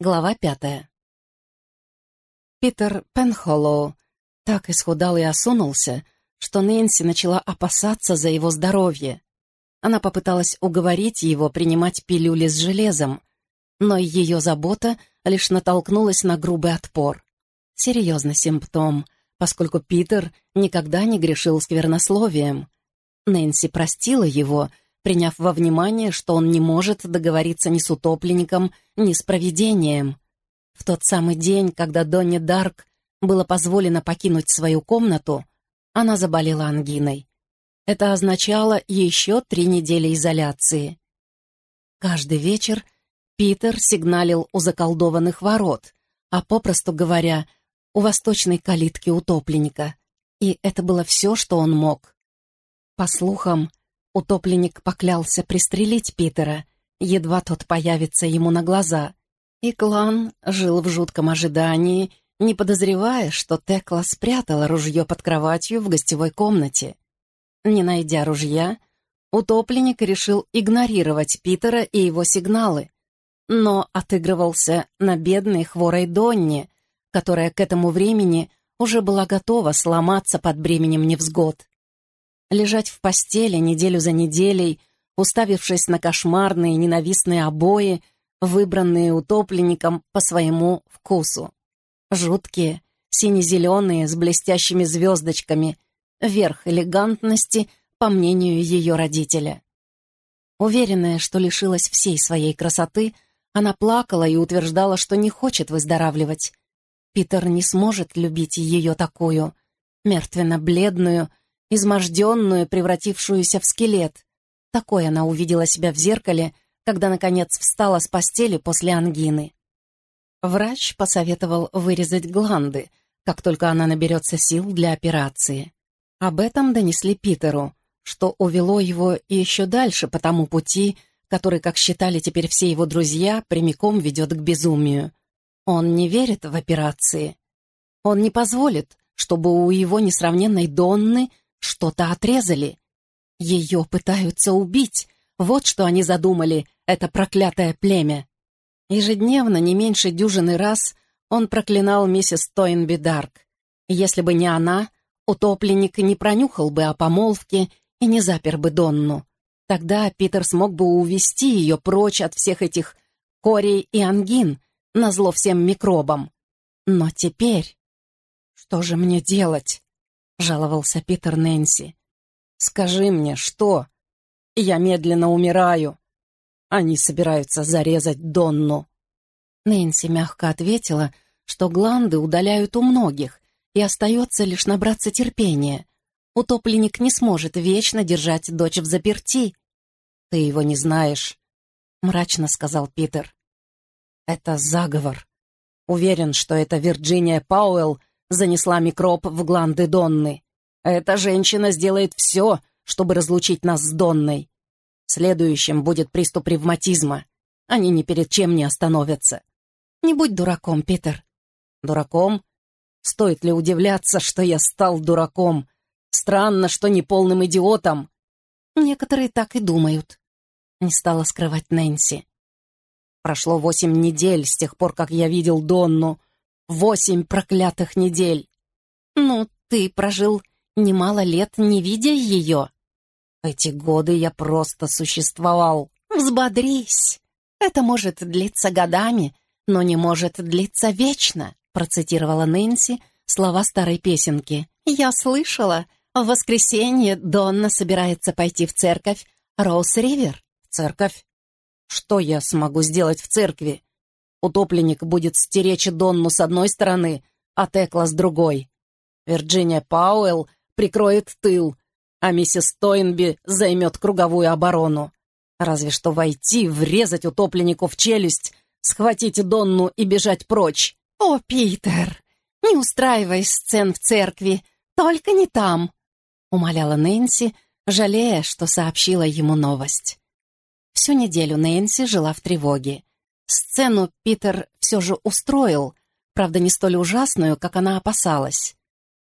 Глава пятая. Питер Пенхоллоу так исхудал и осунулся, что Нэнси начала опасаться за его здоровье. Она попыталась уговорить его принимать пилюли с железом, но ее забота лишь натолкнулась на грубый отпор. Серьезный симптом, поскольку Питер никогда не грешил сквернословием. Нэнси простила его — приняв во внимание, что он не может договориться ни с утопленником, ни с провидением. В тот самый день, когда Донне Дарк было позволено покинуть свою комнату, она заболела ангиной. Это означало еще три недели изоляции. Каждый вечер Питер сигналил у заколдованных ворот, а попросту говоря, у восточной калитки утопленника. И это было все, что он мог. По слухам, Утопленник поклялся пристрелить Питера, едва тот появится ему на глаза. И клан жил в жутком ожидании, не подозревая, что Текла спрятала ружье под кроватью в гостевой комнате. Не найдя ружья, утопленник решил игнорировать Питера и его сигналы, но отыгрывался на бедной хворой Донне, которая к этому времени уже была готова сломаться под бременем невзгод лежать в постели неделю за неделей, уставившись на кошмарные ненавистные обои, выбранные утопленником по своему вкусу. Жуткие, сине-зеленые, с блестящими звездочками, верх элегантности, по мнению ее родителя. Уверенная, что лишилась всей своей красоты, она плакала и утверждала, что не хочет выздоравливать. Питер не сможет любить ее такую, мертвенно-бледную, изможденную, превратившуюся в скелет. Такой она увидела себя в зеркале, когда, наконец, встала с постели после ангины. Врач посоветовал вырезать гланды, как только она наберется сил для операции. Об этом донесли Питеру, что увело его еще дальше по тому пути, который, как считали теперь все его друзья, прямиком ведет к безумию. Он не верит в операции. Он не позволит, чтобы у его несравненной Донны что-то отрезали. Ее пытаются убить. Вот что они задумали, это проклятое племя. Ежедневно, не меньше дюжины раз, он проклинал миссис Тойнби Дарк. Если бы не она, утопленник не пронюхал бы о помолвке и не запер бы Донну. Тогда Питер смог бы увести ее прочь от всех этих корей и ангин, назло всем микробам. Но теперь... Что же мне делать? — жаловался Питер Нэнси. «Скажи мне, что? Я медленно умираю. Они собираются зарезать Донну». Нэнси мягко ответила, что гланды удаляют у многих, и остается лишь набраться терпения. Утопленник не сможет вечно держать дочь в заперти. «Ты его не знаешь», — мрачно сказал Питер. «Это заговор. Уверен, что это Вирджиния Пауэлл занесла микроб в гланды Донны. Эта женщина сделает все, чтобы разлучить нас с Донной. Следующим будет приступ ревматизма. Они ни перед чем не остановятся. Не будь дураком, Питер. Дураком? Стоит ли удивляться, что я стал дураком? Странно, что не полным идиотом. Некоторые так и думают. Не стала скрывать Нэнси. Прошло восемь недель с тех пор, как я видел Донну. Восемь проклятых недель. Ну, ты прожил немало лет, не видя ее. Эти годы я просто существовал. Взбодрись. Это может длиться годами, но не может длиться вечно, процитировала Нэнси слова старой песенки. Я слышала, в воскресенье Донна собирается пойти в церковь Роуз-Ривер. Церковь? Что я смогу сделать в церкви? Утопленник будет стеречь Донну с одной стороны, а Текла с другой. Вирджиния Пауэлл прикроет тыл, а миссис Тойнби займет круговую оборону. Разве что войти, врезать утопленнику в челюсть, схватить Донну и бежать прочь. «О, Питер, не устраивай сцен в церкви, только не там», — умоляла Нэнси, жалея, что сообщила ему новость. Всю неделю Нэнси жила в тревоге. Сцену Питер все же устроил, правда, не столь ужасную, как она опасалась.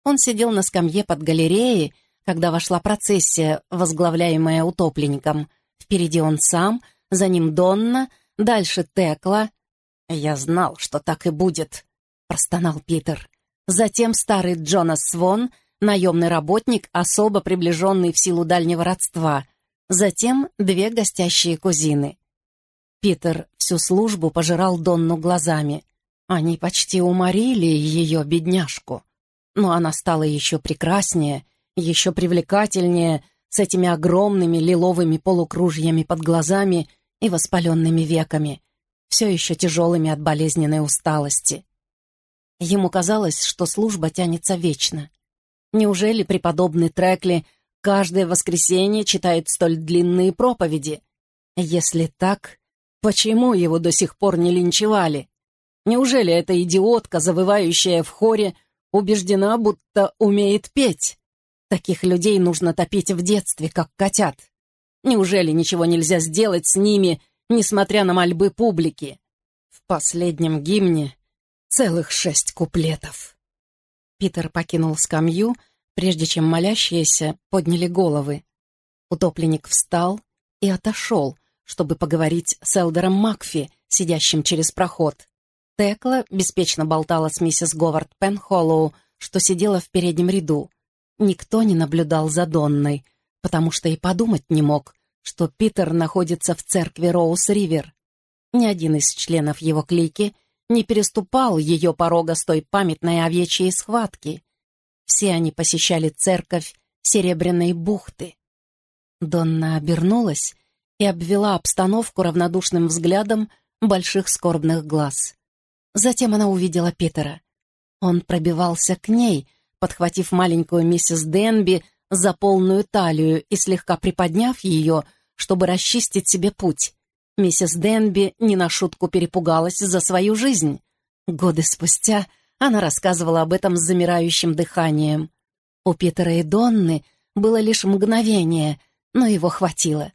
Он сидел на скамье под галереей, когда вошла процессия, возглавляемая утопленником. Впереди он сам, за ним Донна, дальше Текла. «Я знал, что так и будет», — простонал Питер. Затем старый Джонас Свон, наемный работник, особо приближенный в силу дальнего родства. Затем две гостящие кузины. Питер всю службу пожирал Донну глазами. Они почти уморили ее, бедняжку. Но она стала еще прекраснее, еще привлекательнее, с этими огромными лиловыми полукружьями под глазами и воспаленными веками, все еще тяжелыми от болезненной усталости. Ему казалось, что служба тянется вечно. Неужели преподобный Трекли каждое воскресенье читает столь длинные проповеди? Если так, почему его до сих пор не линчевали? Неужели эта идиотка, завывающая в хоре, убеждена, будто умеет петь? Таких людей нужно топить в детстве, как котят. Неужели ничего нельзя сделать с ними, несмотря на мольбы публики? В последнем гимне целых шесть куплетов. Питер покинул скамью, прежде чем молящиеся подняли головы. Утопленник встал и отошел, чтобы поговорить с Элдером Макфи, сидящим через проход. Текла беспечно болтала с миссис Говард Пенхоллоу, что сидела в переднем ряду. Никто не наблюдал за Донной, потому что и подумать не мог, что Питер находится в церкви Роуз-Ривер. Ни один из членов его клики не переступал ее порога с той памятной овечьей схватки. Все они посещали церковь Серебряной бухты. Донна обернулась и обвела обстановку равнодушным взглядом больших скорбных глаз. Затем она увидела Питера. Он пробивался к ней, подхватив маленькую миссис Денби за полную талию и слегка приподняв ее, чтобы расчистить себе путь. Миссис Денби не на шутку перепугалась за свою жизнь. Годы спустя она рассказывала об этом с замирающим дыханием. У Питера и Донны было лишь мгновение, но его хватило.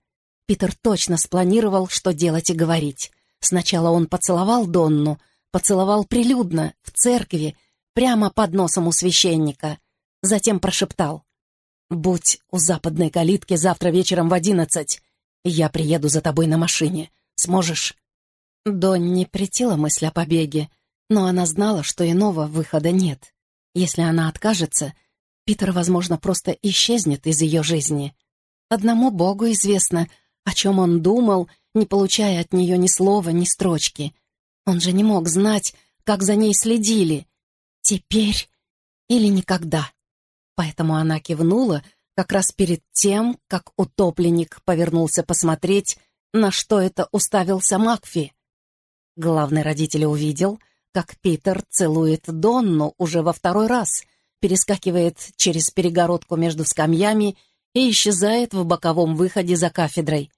Питер точно спланировал, что делать и говорить. Сначала он поцеловал Донну, поцеловал прилюдно, в церкви, прямо под носом у священника. Затем прошептал. «Будь у западной калитки завтра вечером в одиннадцать. Я приеду за тобой на машине. Сможешь?» Донни претила мысль о побеге, но она знала, что иного выхода нет. Если она откажется, Питер, возможно, просто исчезнет из ее жизни. Одному Богу известно, о чем он думал, не получая от нее ни слова, ни строчки. Он же не мог знать, как за ней следили. Теперь или никогда. Поэтому она кивнула как раз перед тем, как утопленник повернулся посмотреть, на что это уставился Макфи. Главный родитель увидел, как Питер целует Донну уже во второй раз, перескакивает через перегородку между скамьями и исчезает в боковом выходе за кафедрой.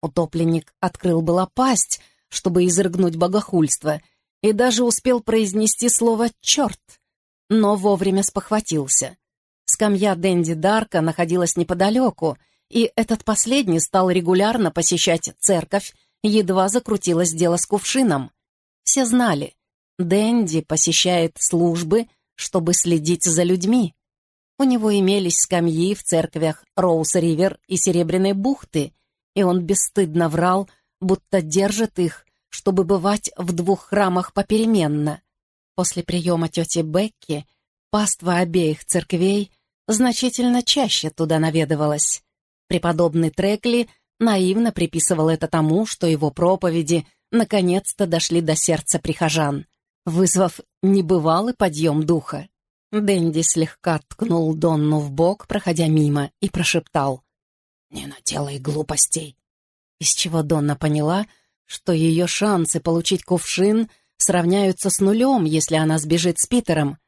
Утопленник открыл была пасть, чтобы изрыгнуть богохульство, и даже успел произнести слово «черт», но вовремя спохватился. Скамья Дэнди Дарка находилась неподалеку, и этот последний стал регулярно посещать церковь, едва закрутилось дело с кувшином. Все знали, Дэнди посещает службы, чтобы следить за людьми. У него имелись скамьи в церквях Роуз-Ривер и Серебряной бухты, и он бесстыдно врал, будто держит их чтобы бывать в двух храмах попеременно. После приема тети Бекки паства обеих церквей значительно чаще туда наведывалась. Преподобный Трекли наивно приписывал это тому, что его проповеди наконец-то дошли до сердца прихожан, вызвав небывалый подъем духа. Дэнди слегка ткнул Донну в бок, проходя мимо, и прошептал «Не наделай глупостей», из чего Донна поняла — что ее шансы получить кувшин сравняются с нулем, если она сбежит с Питером.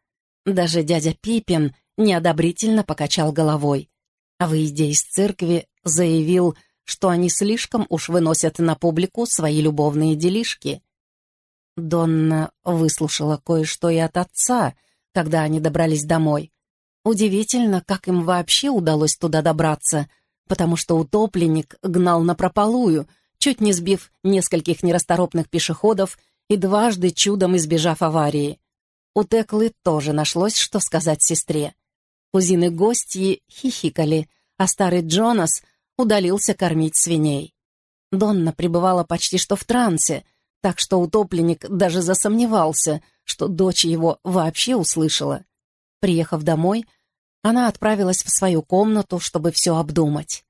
Даже дядя Пипин неодобрительно покачал головой, а, выйдя из церкви, заявил, что они слишком уж выносят на публику свои любовные делишки. Донна выслушала кое-что и от отца, когда они добрались домой. Удивительно, как им вообще удалось туда добраться, потому что утопленник гнал напропалую — чуть не сбив нескольких нерасторопных пешеходов и дважды чудом избежав аварии. У Теклы тоже нашлось, что сказать сестре. Кузины-гостьи хихикали, а старый Джонас удалился кормить свиней. Донна пребывала почти что в трансе, так что утопленник даже засомневался, что дочь его вообще услышала. Приехав домой, она отправилась в свою комнату, чтобы все обдумать.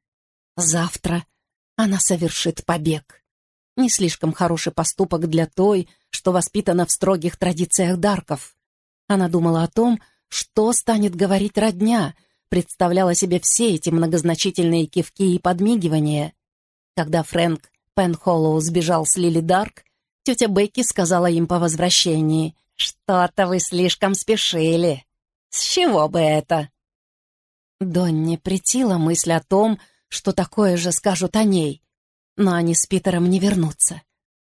Завтра она совершит побег. Не слишком хороший поступок для той, что воспитана в строгих традициях Дарков. Она думала о том, что станет говорить родня, представляла себе все эти многозначительные кивки и подмигивания. Когда Фрэнк Пенхоллоу сбежал с Лили Дарк, тетя Бекки сказала им по возвращении, «Что-то вы слишком спешили. С чего бы это?» Донне притила мысль о том, что такое же скажут о ней, но они с Питером не вернутся.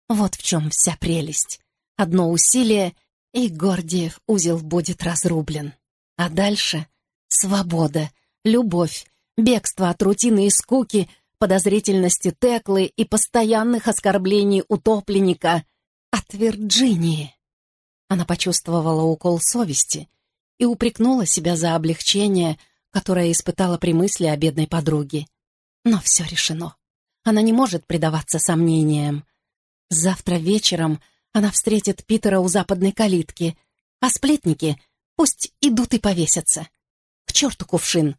Вот в чем вся прелесть. Одно усилие, и Гордиев узел будет разрублен. А дальше — свобода, любовь, бегство от рутины и скуки, подозрительности Теклы и постоянных оскорблений утопленника от Вирджинии. Она почувствовала укол совести и упрекнула себя за облегчение, которое испытала при мысли о бедной подруге. Но все решено. Она не может предаваться сомнениям. Завтра вечером она встретит Питера у западной калитки, а сплетники пусть идут и повесятся. К черту кувшин!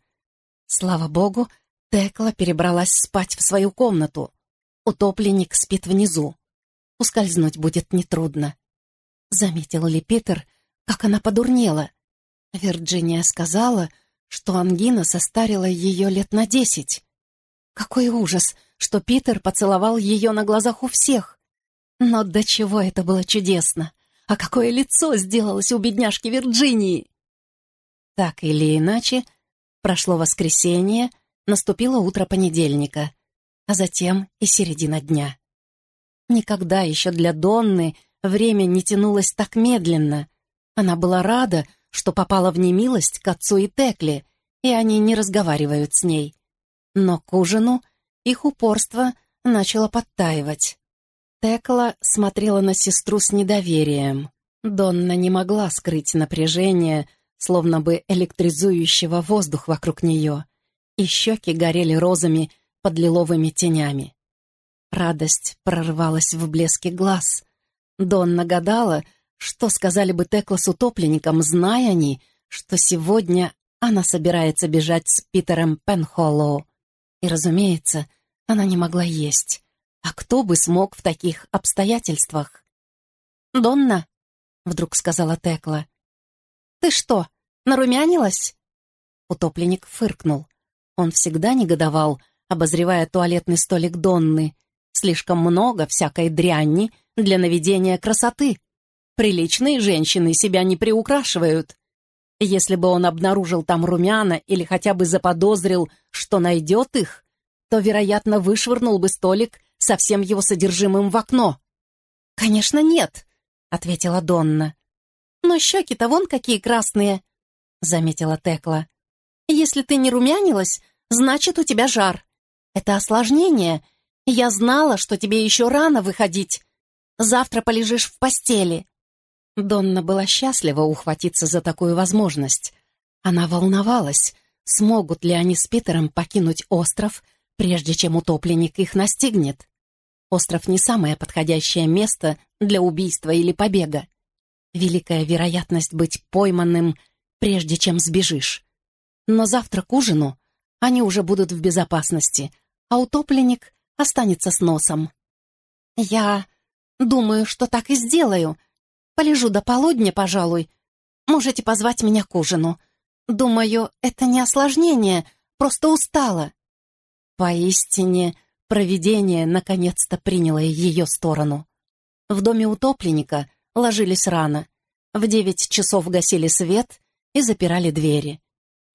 Слава богу, Текла перебралась спать в свою комнату. Утопленник спит внизу. Ускользнуть будет нетрудно. Заметил ли Питер, как она подурнела? Вирджиния сказала, что ангина состарила ее лет на десять. Какой ужас, что Питер поцеловал ее на глазах у всех. Но до чего это было чудесно! А какое лицо сделалось у бедняжки Вирджинии! Так или иначе, прошло воскресенье, наступило утро понедельника, а затем и середина дня. Никогда еще для Донны время не тянулось так медленно. Она была рада, что попала в немилость к отцу и Текли, и они не разговаривают с ней. Но к ужину их упорство начало подтаивать. Текла смотрела на сестру с недоверием. Донна не могла скрыть напряжение, словно бы электризующего воздух вокруг нее, и щеки горели розами под лиловыми тенями. Радость прорвалась в блеске глаз. Донна гадала, что сказали бы Текла с утопленником, зная они, что сегодня она собирается бежать с Питером Пенхоллоу. И, разумеется, она не могла есть. А кто бы смог в таких обстоятельствах? «Донна», — вдруг сказала Текла, — «ты что, нарумянилась?» Утопленник фыркнул. Он всегда негодовал, обозревая туалетный столик Донны. Слишком много всякой дрянни для наведения красоты. Приличные женщины себя не приукрашивают. Если бы он обнаружил там румяна или хотя бы заподозрил, что найдет их, то, вероятно, вышвырнул бы столик со всем его содержимым в окно. «Конечно, нет», — ответила Донна. «Но щеки-то вон какие красные», — заметила Текла. «Если ты не румянилась, значит, у тебя жар. Это осложнение. Я знала, что тебе еще рано выходить. Завтра полежишь в постели. Донна была счастлива ухватиться за такую возможность. Она волновалась, смогут ли они с Питером покинуть остров, прежде чем утопленник их настигнет. Остров не самое подходящее место для убийства или побега. Великая вероятность быть пойманным, прежде чем сбежишь. Но завтра к ужину они уже будут в безопасности, а утопленник останется с носом. «Я думаю, что так и сделаю», Полежу до полудня, пожалуй. Можете позвать меня к ужину. Думаю, это не осложнение, просто устала». Поистине, провидение наконец-то приняло ее сторону. В доме утопленника ложились рано. В девять часов гасили свет и запирали двери.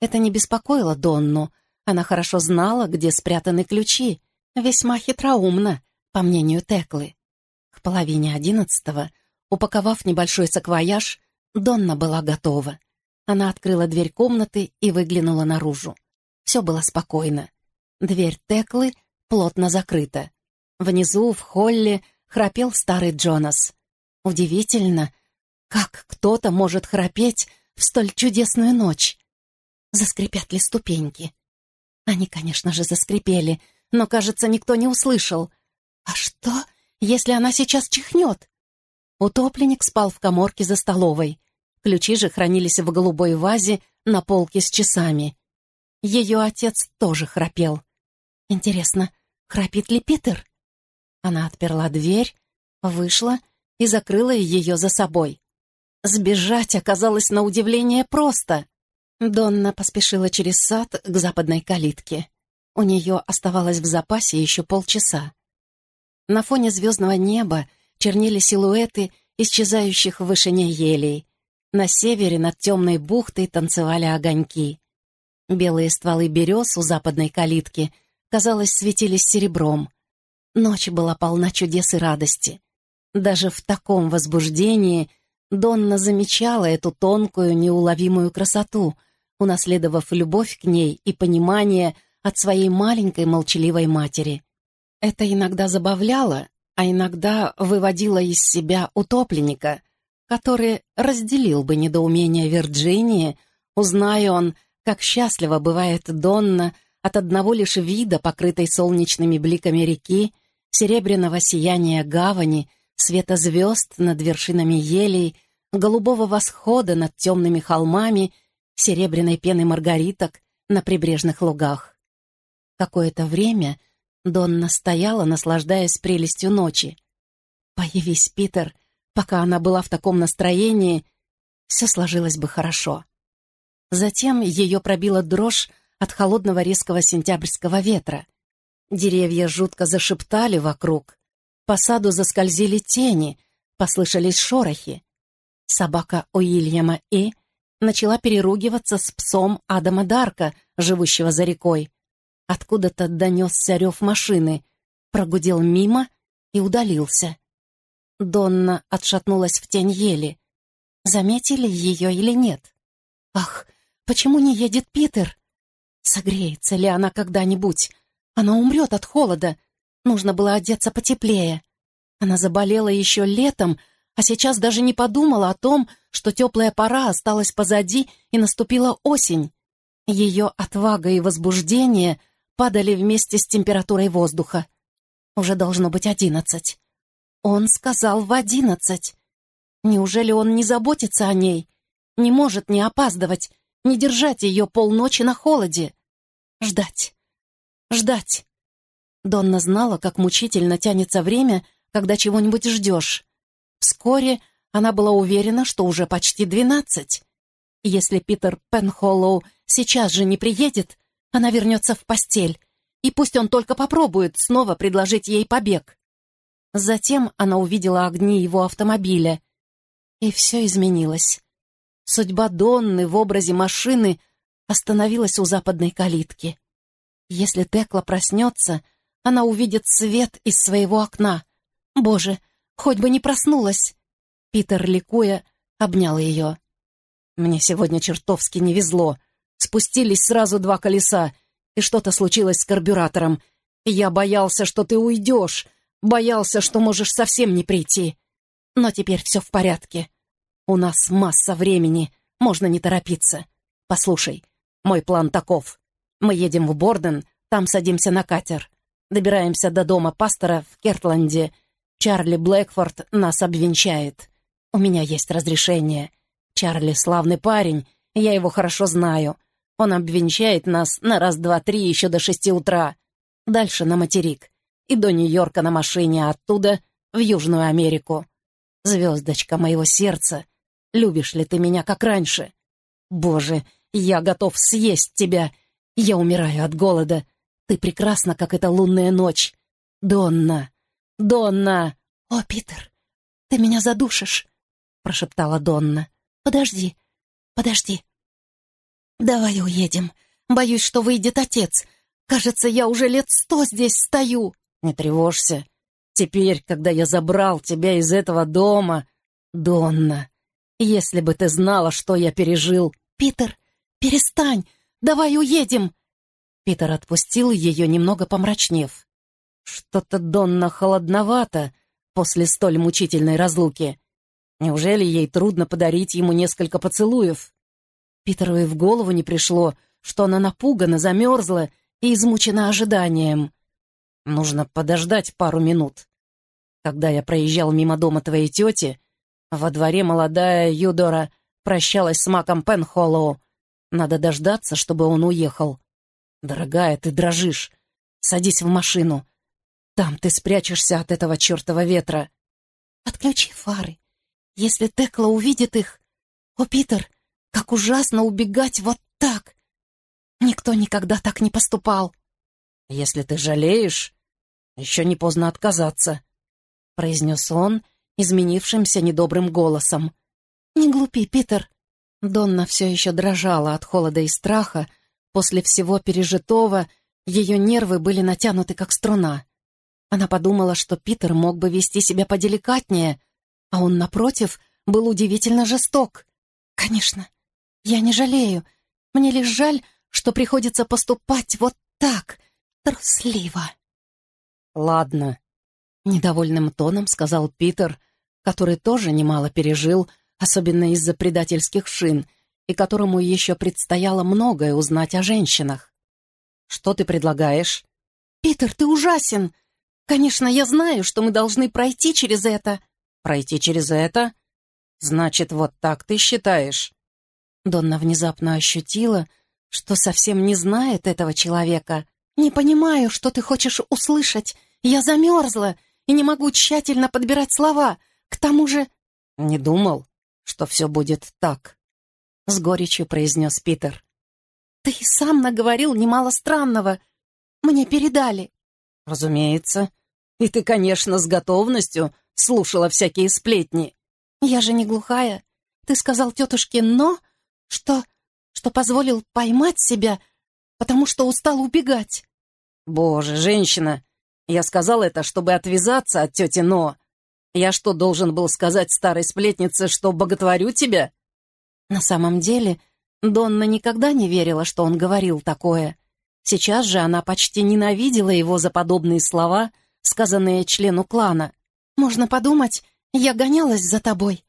Это не беспокоило Донну. Она хорошо знала, где спрятаны ключи. Весьма хитроумно, по мнению Теклы. К половине одиннадцатого Упаковав небольшой саквояж, Донна была готова. Она открыла дверь комнаты и выглянула наружу. Все было спокойно. Дверь Теклы плотно закрыта. Внизу, в холле, храпел старый Джонас. Удивительно, как кто-то может храпеть в столь чудесную ночь. Заскрипят ли ступеньки? Они, конечно же, заскрипели, но, кажется, никто не услышал. А что, Если она сейчас чихнет? Утопленник спал в коморке за столовой. Ключи же хранились в голубой вазе на полке с часами. Ее отец тоже храпел. Интересно, храпит ли Питер? Она отперла дверь, вышла и закрыла ее за собой. Сбежать оказалось на удивление просто. Донна поспешила через сад к западной калитке. У нее оставалось в запасе еще полчаса. На фоне звездного неба чернели силуэты исчезающих в вышине елей. На севере над темной бухтой танцевали огоньки. Белые стволы берез у западной калитки, казалось, светились серебром. Ночь была полна чудес и радости. Даже в таком возбуждении Донна замечала эту тонкую, неуловимую красоту, унаследовав любовь к ней и понимание от своей маленькой молчаливой матери. Это иногда забавляло, а иногда выводило из себя утопленника, который разделил бы недоумение Вирджинии, узная он, как счастливо бывает Донна от одного лишь вида, покрытой солнечными бликами реки, серебряного сияния гавани, света звезд над вершинами елей, голубого восхода над темными холмами, серебряной пены маргариток на прибрежных лугах. Какое-то время Донна стояла, наслаждаясь прелестью ночи. Появись, Питер, пока она была в таком настроении, все сложилось бы хорошо. Затем ее пробила дрожь от холодного резкого сентябрьского ветра. Деревья жутко зашептали вокруг. По саду заскользили тени, послышались шорохи. Собака Уильяма И начала переругиваться с псом Адама Дарка, живущего за рекой. Откуда-то донесся рев машины, прогудел мимо и удалился. Донна отшатнулась в тень ели. Заметили ее или нет? Ах, почему не едет Питер? Согреется ли она когда-нибудь? Она умрет от холода. Нужно было одеться потеплее. Она заболела еще летом, а сейчас даже не подумала о том, что теплая пора осталась позади и наступила осень. Ее отвага и возбуждение падали вместе с температурой воздуха. Уже должно быть одиннадцать. Он сказал в одиннадцать. Неужели он не заботится о ней? Не может не опаздывать, не держать ее полночи на холоде? Ждать. Ждать. Донна знала, как мучительно тянется время, когда чего-нибудь ждешь. Вскоре она была уверена, что уже почти двенадцать. Если Питер Пенхоллоу сейчас же не приедет, она вернется в постель, и пусть он только попробует снова предложить ей побег. Затем она увидела огни его автомобиля, и все изменилось. Судьба Донны в образе машины остановилась у западной калитки. Если Текла проснется, она увидит свет из своего окна. Боже, Хоть бы не проснулась!» Питер, ликуя, обнял ее. «Мне сегодня чертовски не везло. Спустились сразу два колеса, и что-то случилось с карбюратором. Я боялся, что ты уйдешь, боялся, что можешь совсем не прийти. Но теперь все в порядке. У нас масса времени, можно не торопиться. Послушай, мой план таков. Мы едем в Борден, там садимся на катер. Добираемся до дома пастора в Кертланде — Чарли Блэкфорд нас обвенчает. У меня есть разрешение. Чарли славный парень, я его хорошо знаю. Он обвенчает нас на раз-два-три еще до шести утра. Дальше на материк. И до Нью-Йорка на машине, а оттуда в Южную Америку. Звездочка моего сердца, любишь ли ты меня как раньше? Боже, я готов съесть тебя. Я умираю от голода. Ты прекрасна, как эта лунная ночь. Донна, «Донна!» «О, Питер, ты меня задушишь!» — прошептала Донна. «Подожди, подожди. Давай уедем. Боюсь, что выйдет отец. Кажется, я уже лет сто здесь стою». «Не тревожься. Теперь, когда я забрал тебя из этого дома...» «Донна, если бы ты знала, что я пережил...» «Питер, перестань! Давай уедем!» Питер отпустил ее, немного помрачнев. Что-то Донна холодновато после столь мучительной разлуки. Неужели ей трудно подарить ему несколько поцелуев? Питеру и в голову не пришло, что она напугана, замерзла и измучена ожиданием. Нужно подождать пару минут. Когда я проезжал мимо дома твоей тети, во дворе молодая Юдора прощалась с Маком Пенхоллоу. Надо дождаться, чтобы он уехал. Дорогая, ты дрожишь. Садись в машину. Там ты спрячешься от этого чертова ветра. Отключи фары. Если Текла увидит их... О, Питер, как ужасно убегать вот так! Никто никогда так не поступал. Если ты жалеешь, еще не поздно отказаться, — произнес он изменившимся недобрым голосом. «Не глупи, Питер!» Донна все еще дрожала от холода и страха. После всего пережитого ее нервы были натянуты, как струна. Она подумала, что Питер мог бы вести себя поделикатнее, а он, напротив, был удивительно жесток. «Конечно, я не жалею. Мне лишь жаль, что приходится поступать вот так, трусливо». «Ладно», — недовольным тоном сказал Питер, который тоже немало пережил, особенно из-за предательских шин, и которому еще предстояло многое узнать о женщинах. «Что ты предлагаешь?» «Питер, ты ужасен! Конечно, я знаю, что мы должны пройти через это». «Пройти через это? Значит, вот так ты считаешь?» Донна внезапно ощутила, что совсем не знает этого человека. «Не понимаю, что ты хочешь услышать. Я замерзла и не могу тщательно подбирать слова. К тому же...» «Не думал, что все будет так», — с горечью произнес Питер. «Ты и сам наговорил немало странного. Мне передали». «Разумеется. И ты, конечно, с готовностью слушала всякие сплетни». «Я же не глухая. Ты сказал тетушке «но», что... что позволил поймать себя, потому что устал убегать». «Боже, женщина, я сказал это, чтобы отвязаться от тети Но. Я что, должен был сказать старой сплетнице, что боготворю тебя?» На самом деле, Донна никогда не верила, что он говорил такое. Сейчас же она почти ненавидела его за подобные слова, сказанные члену клана. «Можно подумать, я гонялась за тобой.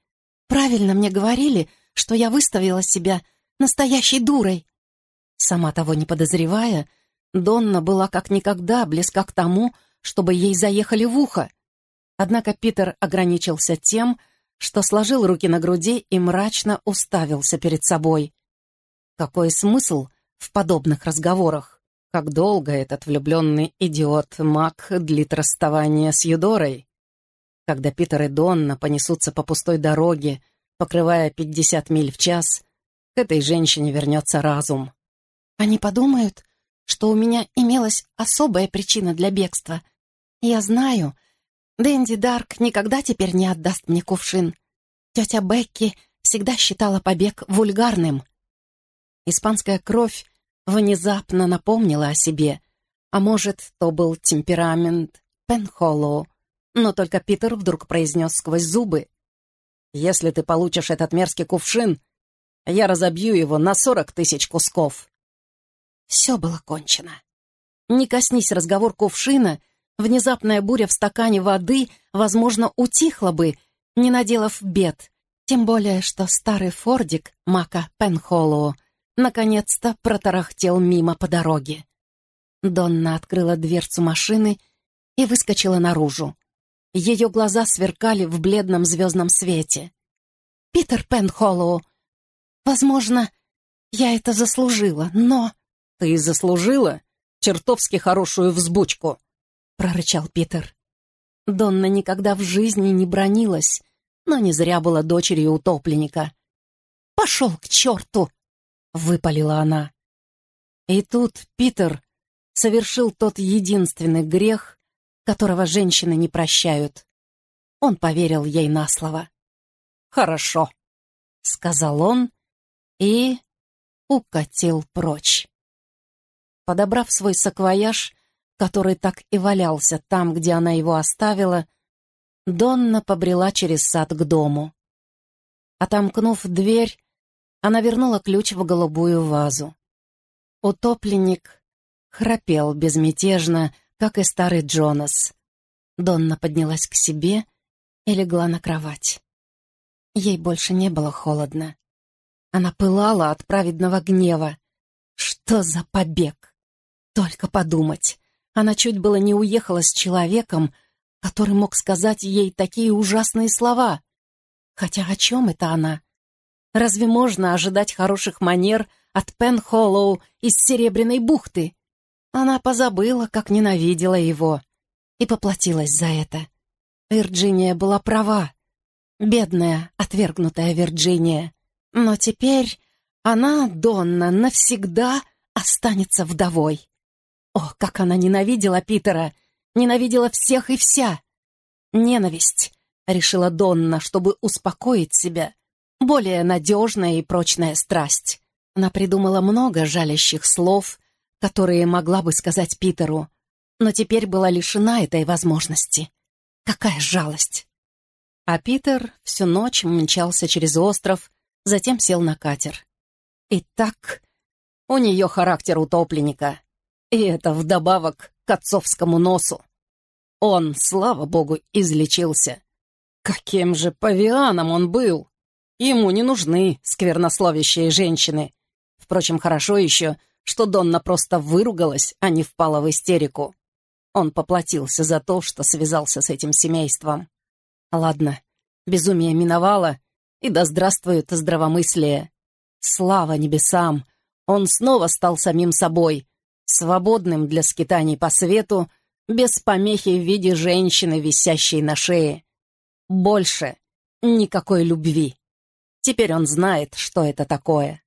Правильно мне говорили, что я выставила себя настоящей дурой». Сама того не подозревая, Донна была как никогда близка к тому, чтобы ей заехали в ухо. Однако Питер ограничился тем, что сложил руки на груди и мрачно уставился перед собой. Какой смысл в подобных разговорах? Как долго этот влюбленный идиот Мак длит расставание с Юдорой? Когда Питер и Донна понесутся по пустой дороге, покрывая пятьдесят миль в час, к этой женщине вернется разум. Они подумают, что у меня имелась особая причина для бегства. Я знаю, Дэнди Дарк никогда теперь не отдаст мне кувшин. Тетя Бекки всегда считала побег вульгарным. Испанская кровь внезапно напомнила о себе, а может, то был темперамент Пенхоллоу, но только Питер вдруг произнес сквозь зубы. «Если ты получишь этот мерзкий кувшин, я разобью его на сорок тысяч кусков». Все было кончено. Не коснись разговор кувшина, внезапная буря в стакане воды, возможно, утихла бы, не наделав бед. Тем более, что старый фордик Мака Пенхоллоу наконец-то протарахтел мимо по дороге. Донна открыла дверцу машины и выскочила наружу. Ее глаза сверкали в бледном звездном свете. «Питер Пенхоллоу, возможно, я это заслужила, но...» «Ты заслужила чертовски хорошую взбучку», — прорычал Питер. Донна никогда в жизни не бронилась, но не зря была дочерью утопленника. «Пошел к черту!» — выпалила она. И тут Питер совершил тот единственный грех, которого женщины не прощают. Он поверил ей на слово. «Хорошо», — сказал он и укатил прочь. Подобрав свой саквояж, который так и валялся там, где она его оставила, Донна побрела через сад к дому. Отомкнув дверь, она вернула ключ в голубую вазу. Утопленник храпел безмятежно, как и старый Джонас. Донна поднялась к себе и легла на кровать. Ей больше не было холодно. Она пылала от праведного гнева. Что за побег? Только подумать. Она чуть было не уехала с человеком, который мог сказать ей такие ужасные слова. Хотя о чем это она? Разве можно ожидать хороших манер от Пен Холлоу из Серебряной бухты? Она позабыла, как ненавидела его, и поплатилась за это. Вирджиния была права. Бедная, отвергнутая Вирджиния. Но теперь она, Донна, навсегда останется вдовой. О, как она ненавидела Питера! Ненавидела всех и вся! Ненависть, решила Донна, чтобы успокоить себя. Более надежная и прочная страсть. Она придумала много жалящих слов, которые могла бы сказать Питеру, но теперь была лишена этой возможности. Какая жалость! А Питер всю ночь мчался через остров, затем сел на катер. И так у нее характер утопленника. И это вдобавок к отцовскому носу. Он, слава богу, излечился. Каким же павианом он был! Ему не нужны сквернословящие женщины. Впрочем, хорошо еще, что Донна просто выругалась, а не впала в истерику. Он поплатился за то, что связался с этим семейством. Ладно, безумие миновало, и да здравствует здравомыслие. Слава небесам! Он снова стал самим собой, свободным для скитаний по свету, без помехи в виде женщины, висящей на шее. Больше никакой любви. Теперь он знает, что это такое.